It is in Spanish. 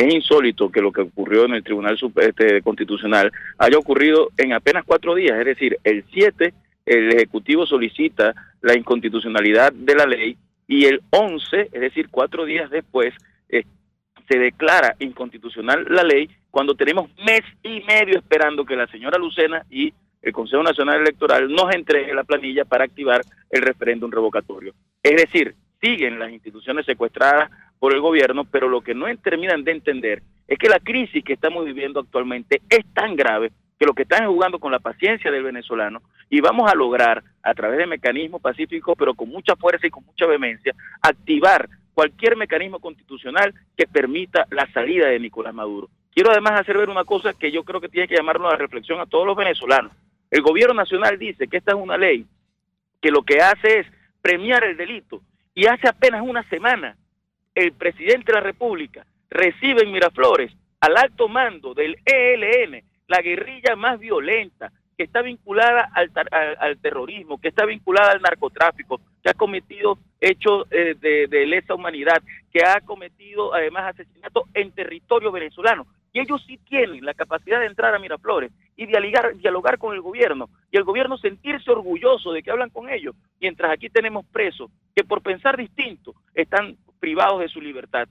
Es insólito que lo que ocurrió en el Tribunal este, Constitucional haya ocurrido en apenas cuatro días, es decir, el 7 el Ejecutivo solicita la inconstitucionalidad de la ley y el 11, es decir, cuatro días después, eh, se declara inconstitucional la ley cuando tenemos mes y medio esperando que la señora Lucena y el Consejo Nacional Electoral nos entregue la planilla para activar el referéndum revocatorio. Es decir, siguen las instituciones secuestradas por el gobierno, pero lo que no terminan de entender es que la crisis que estamos viviendo actualmente es tan grave que lo que están jugando con la paciencia del venezolano y vamos a lograr a través de mecanismos pacíficos, pero con mucha fuerza y con mucha vehemencia, activar cualquier mecanismo constitucional que permita la salida de Nicolás Maduro. Quiero además hacer ver una cosa que yo creo que tiene que llamarnos a la reflexión a todos los venezolanos. El gobierno nacional dice que esta es una ley que lo que hace es premiar el delito y hace apenas una semana el presidente de la República recibe en Miraflores al alto mando del ELN, la guerrilla más violenta, que está vinculada al, terrorismo, que está vinculada al narcotráfico, que ha cometido hechos eh, de, lesa humanidad, que ha cometido además asesinatos en territorio venezolano. Y ellos sí tienen la capacidad de entrar a Miraflores y dialogar, dialogar con el gobierno y el gobierno sentirse orgulloso de que hablan con ellos, mientras aquí tenemos presos que por pensar distinto están privados de su libertad.